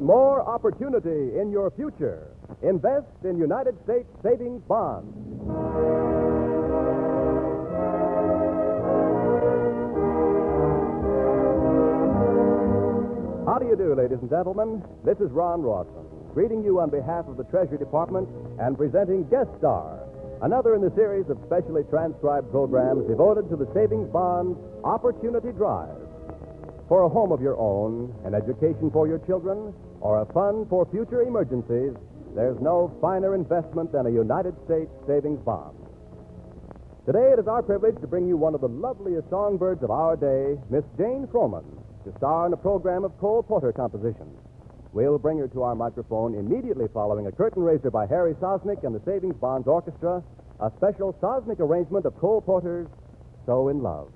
More opportunity in your future. Invest in United States savings bonds. How do you do, ladies and gentlemen? This is Ron Rawson, greeting you on behalf of the Treasury Department and presenting Guest Star, another in the series of specially transcribed programs devoted to the savings bonds Opportunity Drive. For a home of your own, an education for your children, or a fund for future emergencies, there's no finer investment than a United States savings bond. Today, it is our privilege to bring you one of the loveliest songbirds of our day, Miss Jane Froman, to star in a program of Cole Porter compositions. We'll bring her to our microphone immediately following a curtain raiser by Harry Sosnick and the Savings Bonds Orchestra, a special Sosnick arrangement of Cole Porter's So in Love.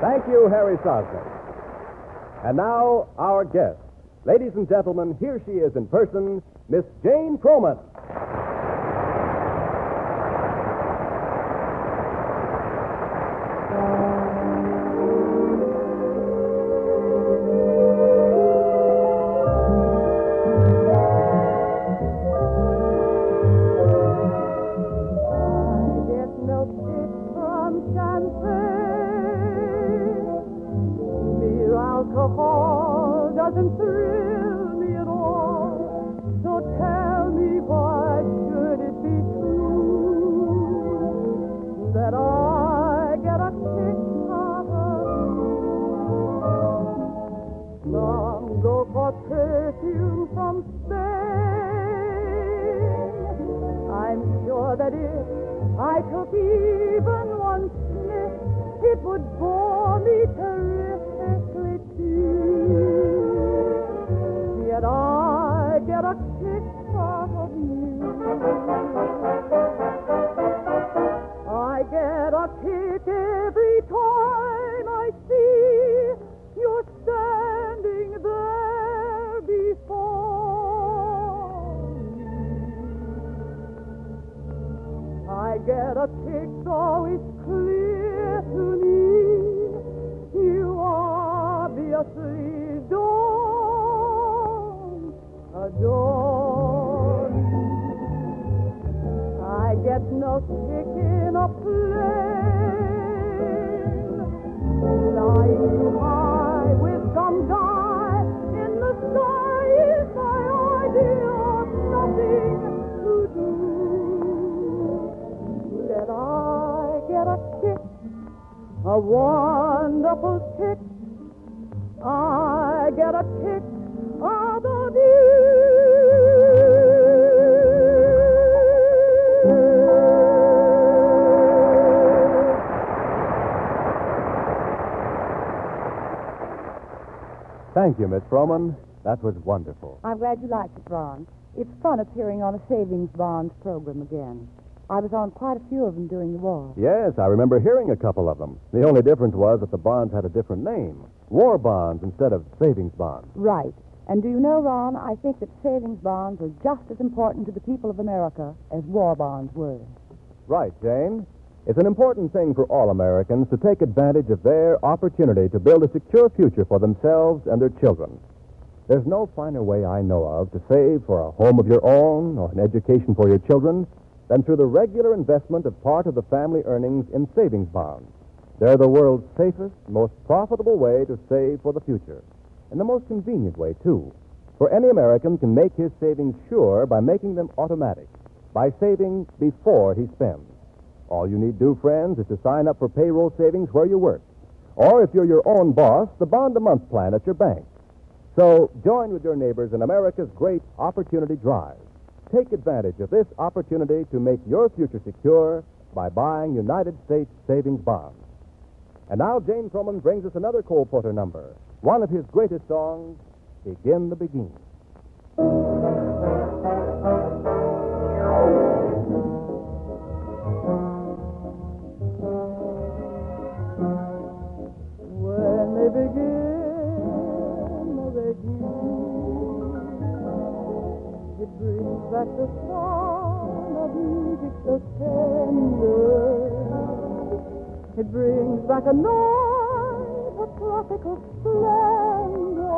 Thank you, Harry Sosnick. And now, our guest. Ladies and gentlemen, here she is in person, Miss Jane Froman. I took even one sniff, it would bore me terrifically before me. I get get a kick, though it's clear to me you obviously don't adore me. I get no kick in a wonderful kick. I get a kick out of you. Thank you, Miss Froman. That was wonderful. I'm glad you liked it, Ron. It's fun appearing on a savings bonds program again. I was on quite a few of them during the war. Yes, I remember hearing a couple of them. The only difference was that the bonds had a different name war bonds instead of savings bonds. Right. And do you know, Ron, I think that savings bonds are just as important to the people of America as war bonds were. Right, Jane. It's an important thing for all Americans to take advantage of their opportunity to build a secure future for themselves and their children. There's no finer way I know of to save for a home of your own or an education for your children than through the regular investment of part of the family earnings in savings bonds. They're the world's safest, most profitable way to save for the future. And the most convenient way, too. For any American can make his savings sure by making them automatic, by saving before he spends. All you need do, friends, is to sign up for payroll savings where you work. Or if you're your own boss, the bond a month plan at your bank. So join with your neighbors in America's great opportunity drive. Take advantage of this opportunity to make your future secure by buying United States savings bonds. And now Jane Froman brings us another Cole Porter number, one of his greatest songs, Begin the Beguine. Back the sound of music so tender. It brings back a night of tropical splendor.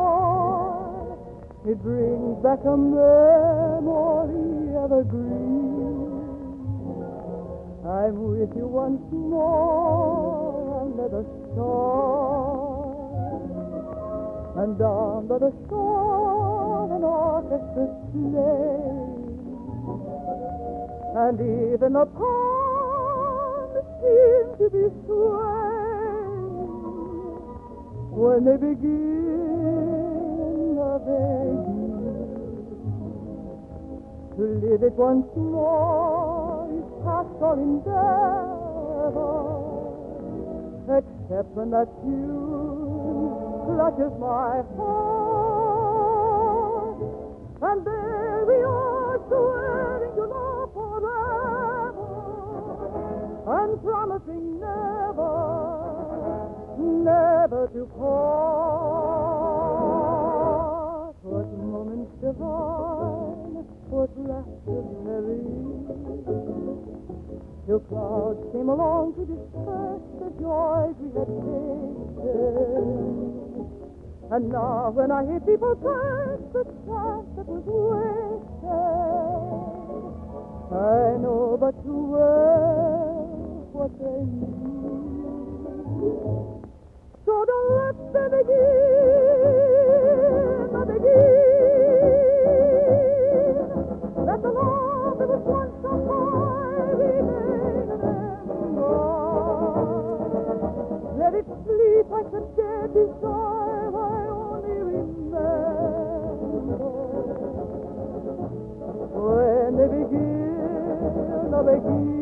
It brings back a memory evergreen. I'm with you once more under the stars. And under the stars an orchestra plays. And even the palms seem to be swaying when they begin beguine. To live it once more is past all endeavor, except when that tune clutches my heart. And there we are, and promising never, never to part. What moments divine, what rapture serene. Till clouds came along to disperse the joys we had tasted. And now when I hear people curse the chance that was wasted, I know but too well what they. So don't let them begin, beguine. Let the love that was once so high remain unborn. Let it sleep like the dead desire I only remember. When they begin, they beguine.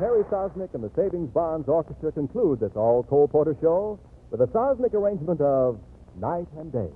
Harry Sosnick and the Savings Bonds Orchestra conclude this all Cole Porter show with a Sosnick arrangement of Night and Day.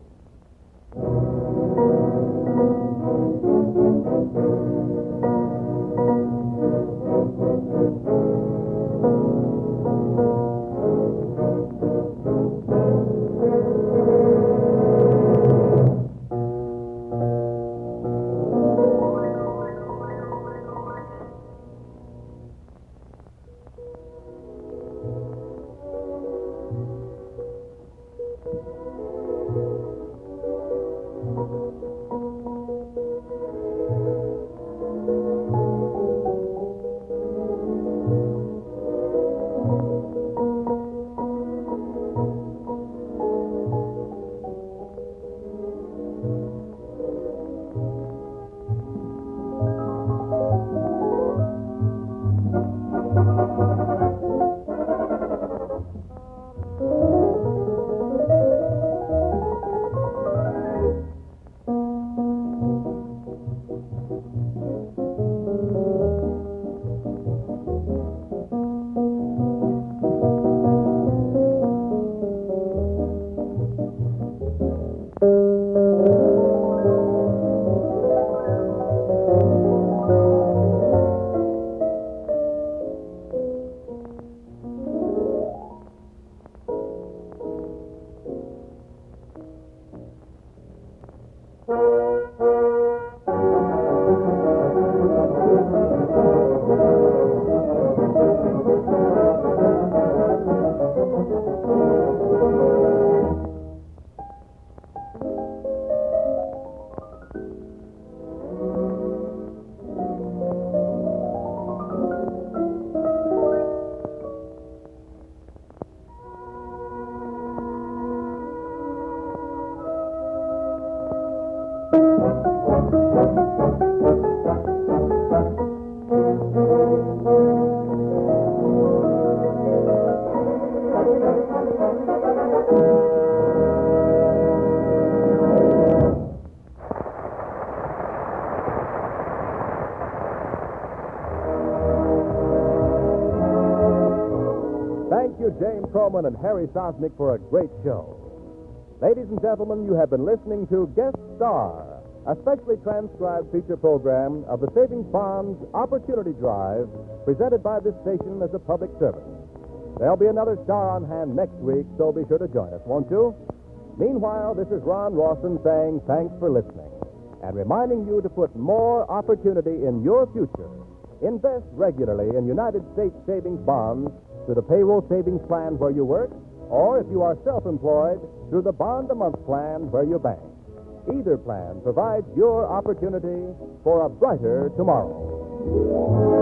Jane Froman and Harry Sosnick, for a great show. Ladies and gentlemen, you have been listening to Guest Star, a specially transcribed feature program of the Savings Bonds Opportunity Drive, presented by this station as a public service. There'll be another star on hand next week, so be sure to join us, won't you? Meanwhile, this is Ron Rawson saying thanks for listening and reminding you to put more opportunity in your future. Invest regularly in United States savings bonds through the payroll savings plan where you work, or if you are self employed, through the bond a month plan where you bank. Either plan provides your opportunity for a brighter tomorrow.